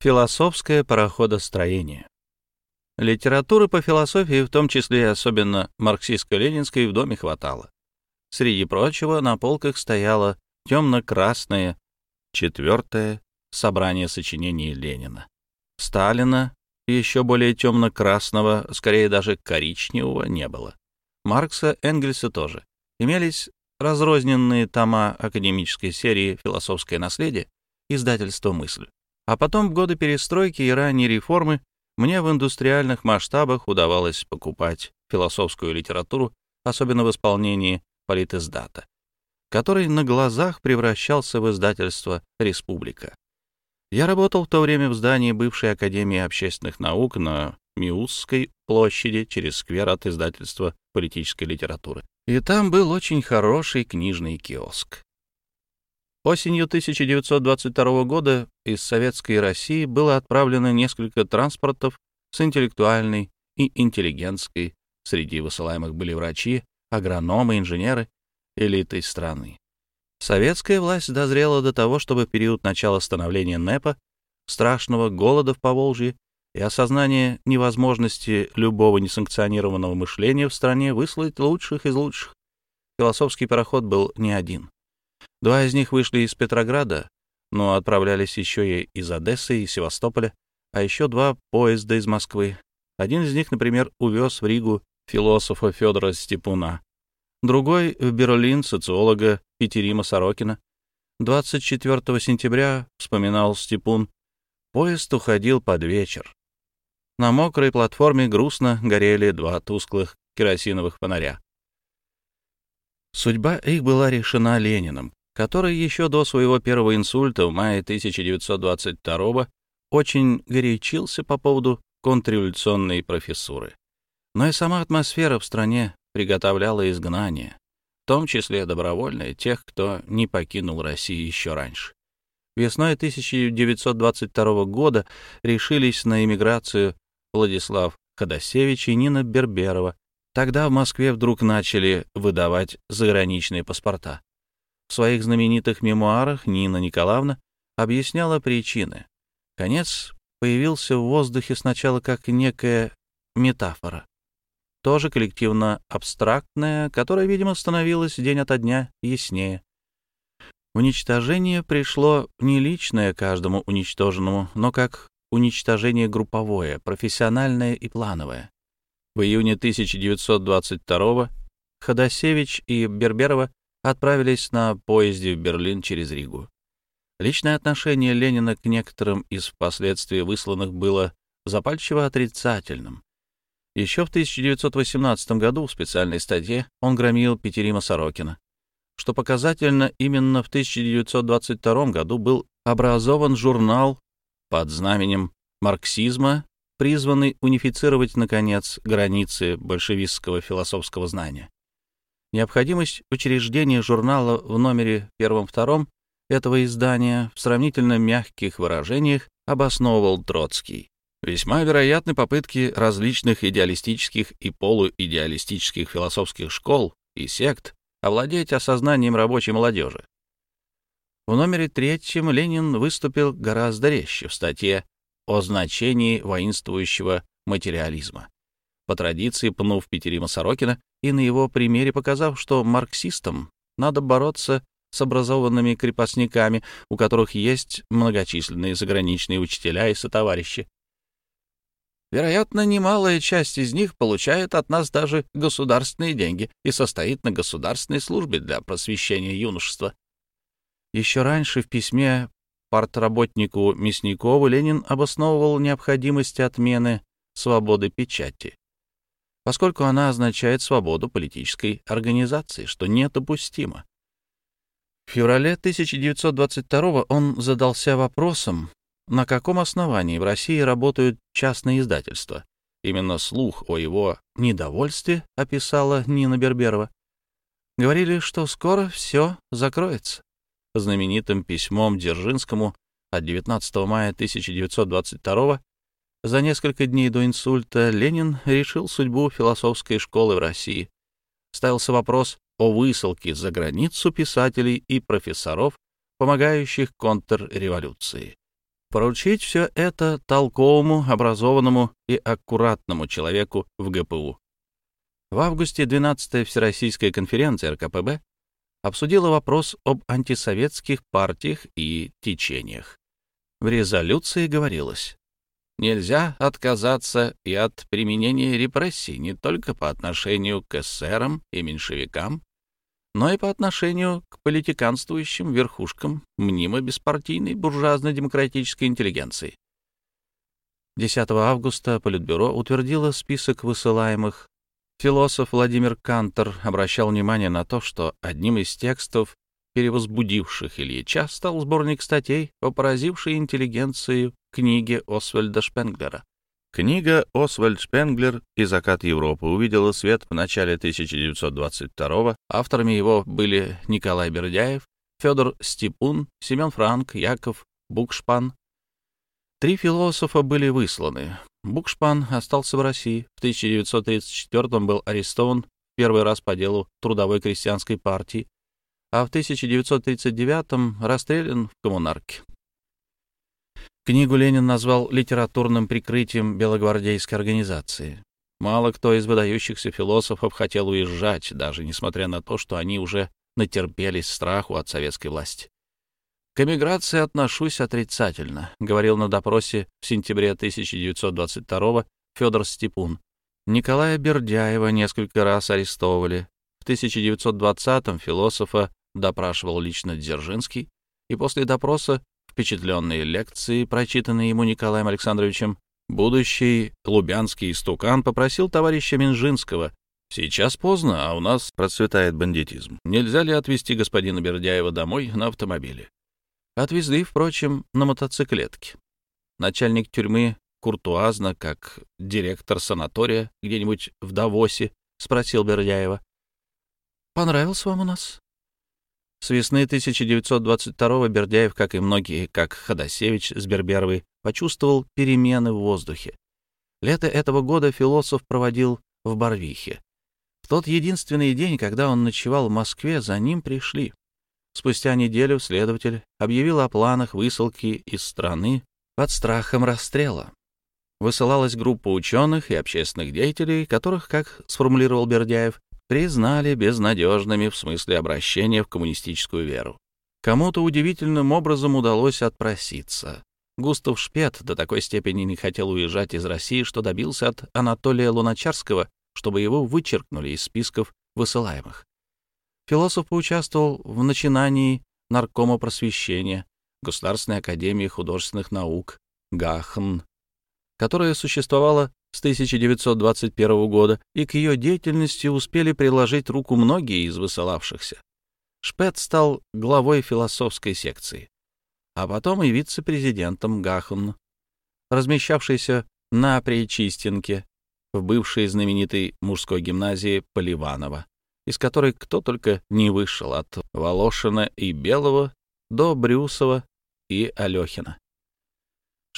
Философское пароходостроение. Литературы по философии, в том числе и особенно марксистско-ленинской, в доме хватало. Среди прочего на полках стояло темно-красное четвертое собрание сочинений Ленина. Сталина, еще более темно-красного, скорее даже коричневого, не было. Маркса, Энгельса тоже. Имелись разрозненные тома академической серии «Философское наследие», издательство «Мысль». А потом в годы перестройки и ранней реформы мне в индустриальных масштабах удавалось покупать философскую литературу, особенно в исполнении политиздата, который на глазах превращался в издательство «Республика». Я работал в то время в здании бывшей Академии общественных наук на Миусской площади через сквер от издательства политической литературы. И там был очень хороший книжный киоск. Осенью 1922 года из Советской России было отправлено несколько транспортов с интеллектуальной и интеллигентской, среди высылаемых были врачи, агрономы, инженеры, элитой страны. Советская власть дозрела до того, чтобы период начала становления НЭПа, страшного голода в Поволжье и осознания невозможности любого несанкционированного мышления в стране выслать лучших из лучших. Философский пароход был не один. Два из них вышли из Петрограда, но отправлялись еще и из Одессы и Севастополя, а еще два поезда из Москвы. Один из них, например, увез в Ригу философа Федора Степуна, другой — в Берлин социолога Петерима Сорокина. 24 сентября, вспоминал Степун, поезд уходил под вечер. На мокрой платформе грустно горели два тусклых керосиновых фонаря. Судьба их была решена Лениным, который еще до своего первого инсульта в мае 1922 очень горячился по поводу контрреволюционной профессуры. Но и сама атмосфера в стране приготовляла изгнание, в том числе добровольное, тех, кто не покинул Россию еще раньше. Весной 1922 года решились на эмиграцию Владислав Ходосевич и Нина Берберова. Тогда в Москве вдруг начали выдавать заграничные паспорта. В своих знаменитых мемуарах Нина Николаевна объясняла причины. Конец появился в воздухе сначала как некая метафора, тоже коллективно абстрактная, которая, видимо, становилась день ото дня яснее. Уничтожение пришло не личное каждому уничтоженному, но как уничтожение групповое, профессиональное и плановое. В июне 1922 Ходосевич и Берберова отправились на поезде в Берлин через Ригу. Личное отношение Ленина к некоторым из впоследствии высланных было запальчиво отрицательным. Еще в 1918 году в специальной статье он громил Петерима Сорокина. Что показательно, именно в 1922 году был образован журнал под знаменем марксизма, призванный унифицировать, наконец, границы большевистского философского знания. Необходимость учреждения журнала в номере первом-втором этого издания в сравнительно мягких выражениях обосновывал Троцкий. Весьма вероятны попытки различных идеалистических и полуидеалистических философских школ и сект овладеть осознанием рабочей молодежи. В номере третьем Ленин выступил гораздо резче в статье о значении воинствующего материализма по традиции пнув Петерима Сорокина и на его примере показав, что марксистам надо бороться с образованными крепостниками, у которых есть многочисленные заграничные учителя и сотоварищи. Вероятно, немалая часть из них получает от нас даже государственные деньги и состоит на государственной службе для просвещения юношества. Еще раньше в письме партработнику Мясникову Ленин обосновывал необходимость отмены свободы печати поскольку она означает свободу политической организации, что недопустимо. В феврале 1922 он задался вопросом, на каком основании в России работают частные издательства. Именно слух о его недовольстве описала Нина Берберова. Говорили, что скоро все закроется. Знаменитым письмом Дзержинскому от 19 мая 1922 за несколько дней до инсульта Ленин решил судьбу философской школы в России. Ставился вопрос о высылке за границу писателей и профессоров, помогающих контрреволюции. Поручить все это толковому, образованному и аккуратному человеку в ГПУ. В августе 12-я Всероссийская конференция РКПБ обсудила вопрос об антисоветских партиях и течениях. В резолюции говорилось, нельзя отказаться и от применения репрессий не только по отношению к эсерам и меньшевикам, но и по отношению к политиканствующим верхушкам мнимо-беспартийной буржуазно-демократической интеллигенции. 10 августа Политбюро утвердило список высылаемых. Философ Владимир Кантер обращал внимание на то, что одним из текстов, перевозбудивших Ильича, стал сборник статей о поразившей интеллигенцию книге Освальда Шпенглера Книга «Освальд Шпенглер и закат Европы» увидела свет в начале 1922 Авторами его были Николай Бердяев, Федор Степун, Семен Франк, Яков Букшпан. Три философа были высланы. Букшпан остался в России. В 1934 был арестован первый раз по делу Трудовой крестьянской партии, а в 1939 расстрелян в коммунарке. Книгу Ленин назвал литературным прикрытием белогвардейской организации. Мало кто из выдающихся философов хотел уезжать, даже несмотря на то, что они уже натерпелись страху от советской власти. «К эмиграции отношусь отрицательно», — говорил на допросе в сентябре 1922 Федор Степун. Николая Бердяева несколько раз арестовывали. В 1920-м философа допрашивал лично Дзержинский, и после допроса впечатленные лекции, прочитанные ему Николаем Александровичем, будущий лубянский стукан попросил товарища Минжинского «Сейчас поздно, а у нас процветает бандитизм. Нельзя ли отвезти господина Бердяева домой на автомобиле?» Отвезли, впрочем, на мотоциклетке. Начальник тюрьмы куртуазно, как директор санатория где-нибудь в Давосе, спросил Бердяева. «Понравился вам у нас?» С весны 1922-го Бердяев, как и многие, как Ходосевич с Берберовой, почувствовал перемены в воздухе. Лето этого года философ проводил в Барвихе. В тот единственный день, когда он ночевал в Москве, за ним пришли. Спустя неделю следователь объявил о планах высылки из страны под страхом расстрела. Высылалась группа ученых и общественных деятелей, которых, как сформулировал Бердяев, признали безнадежными в смысле обращения в коммунистическую веру. Кому-то удивительным образом удалось отпроситься. Густав Шпет до такой степени не хотел уезжать из России, что добился от Анатолия Луначарского, чтобы его вычеркнули из списков высылаемых. Философ поучаствовал в начинании Наркома просвещения, Государственной академии художественных наук, ГАХН, которая существовала с 1921 года, и к ее деятельности успели приложить руку многие из высылавшихся. Шпет стал главой философской секции, а потом и вице-президентом Гахун, размещавшийся на Причистенке, в бывшей знаменитой мужской гимназии Поливанова, из которой кто только не вышел, от Волошина и Белого до Брюсова и Алехина.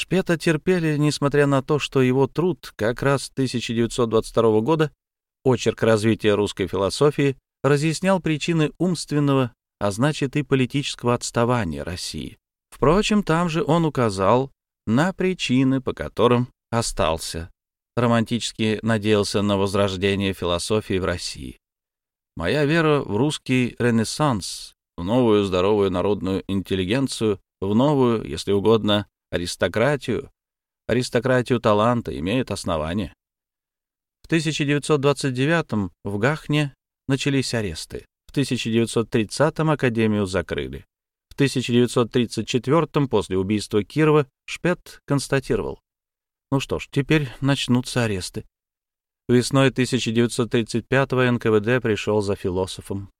Шпета терпели, несмотря на то, что его труд как раз 1922 года, очерк развития русской философии, разъяснял причины умственного, а значит и политического отставания России. Впрочем, там же он указал на причины, по которым остался. Романтически надеялся на возрождение философии в России. Моя вера в русский ренессанс, в новую здоровую народную интеллигенцию, в новую, если угодно, аристократию, аристократию таланта имеет основание. В 1929 в Гахне начались аресты. В 1930 Академию закрыли. В 1934 после убийства Кирова Шпет констатировал. Ну что ж, теперь начнутся аресты. Весной 1935 НКВД пришел за философом.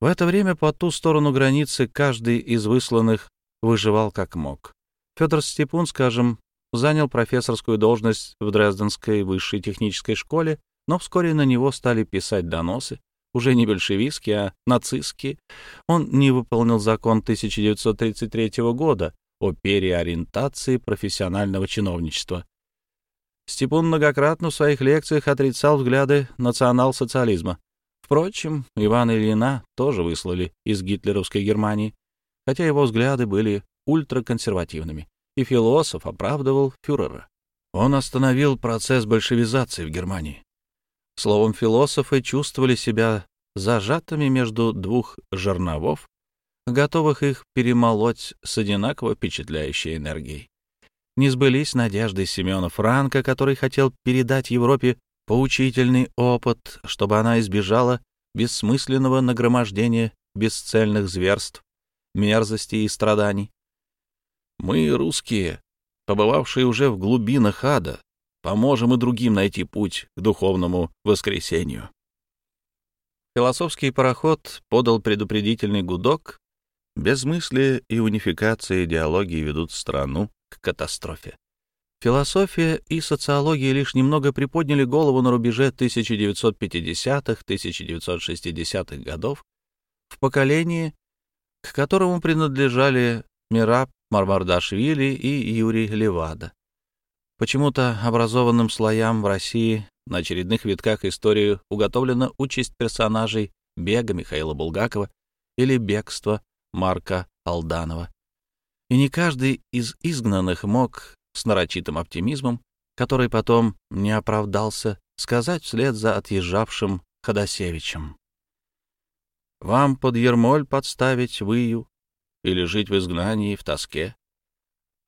В это время по ту сторону границы каждый из высланных выживал как мог. Федор Степун, скажем, занял профессорскую должность в Дрезденской высшей технической школе, но вскоре на него стали писать доносы, уже не большевистские, а нацистские. Он не выполнил закон 1933 года о переориентации профессионального чиновничества. Степун многократно в своих лекциях отрицал взгляды национал-социализма. Впрочем, Ивана Ильина тоже выслали из гитлеровской Германии хотя его взгляды были ультраконсервативными, и философ оправдывал фюрера. Он остановил процесс большевизации в Германии. Словом, философы чувствовали себя зажатыми между двух жерновов, готовых их перемолоть с одинаково впечатляющей энергией. Не сбылись надежды Семена Франка, который хотел передать Европе поучительный опыт, чтобы она избежала бессмысленного нагромождения бесцельных зверств, мерзостей и страданий. Мы, русские, побывавшие уже в глубинах ада, поможем и другим найти путь к духовному воскресению. Философский пароход подал предупредительный гудок. Безмыслие и унификация идеологии ведут страну к катастрофе. Философия и социология лишь немного приподняли голову на рубеже 1950-1960-х годов в поколении, к которому принадлежали Мираб Мармардашвили и Юрий Левада. Почему-то образованным слоям в России на очередных витках истории уготовлена участь персонажей бега Михаила Булгакова или бегства Марка Алданова. И не каждый из изгнанных мог с нарочитым оптимизмом, который потом не оправдался, сказать вслед за отъезжавшим Ходосевичем. «Вам под ермоль подставить выю или жить в изгнании в тоске,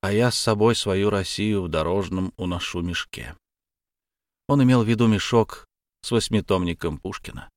а я с собой свою Россию в дорожном уношу мешке». Он имел в виду мешок с восьмитомником Пушкина.